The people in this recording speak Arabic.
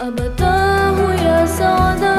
أبتاه يا سعد